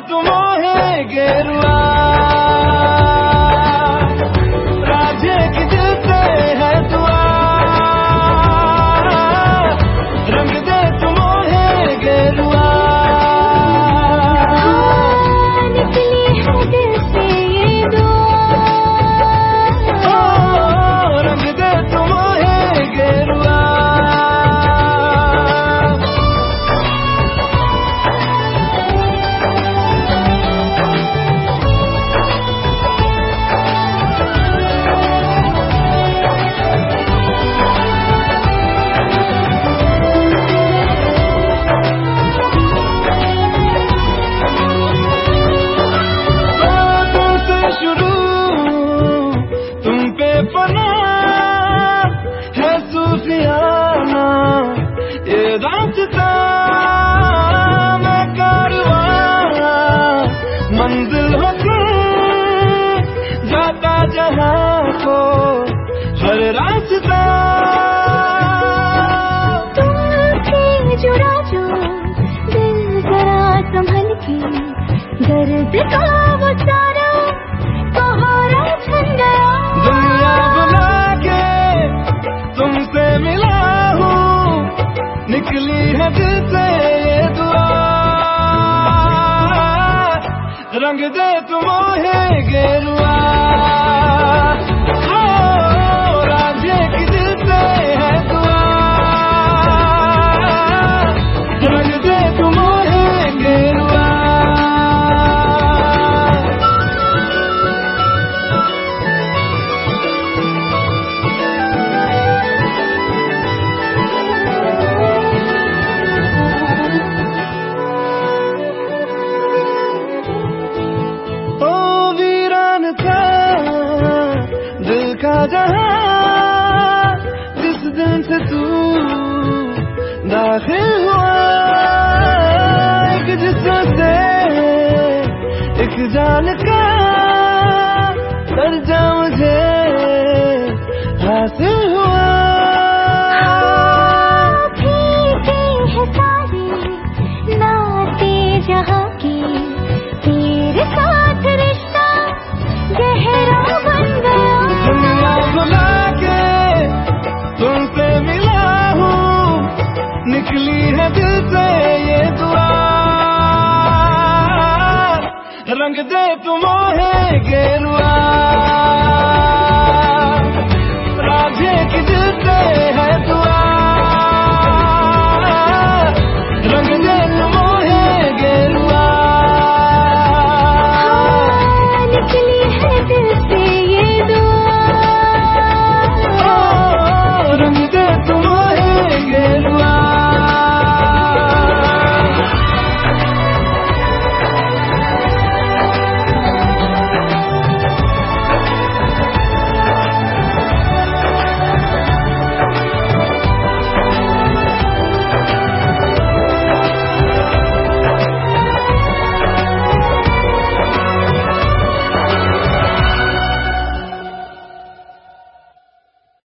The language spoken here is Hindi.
तुम है हर तुमसे जुड़ा जो दिल जरा संभल के। दर्द का वो सारा सहारा छन गया। दुनिया बुला के तुमसे मिला हूँ। निकली है दिल से ये दुआ। रंग दे तुम है गेरुआ। से तू दाखिल हुआ एक जिस्म से, एक जान का दर्जा मुझे हासिल हुआ। हैं सारे नाते जहाँ रंग दे तुमोहे गेरुआ।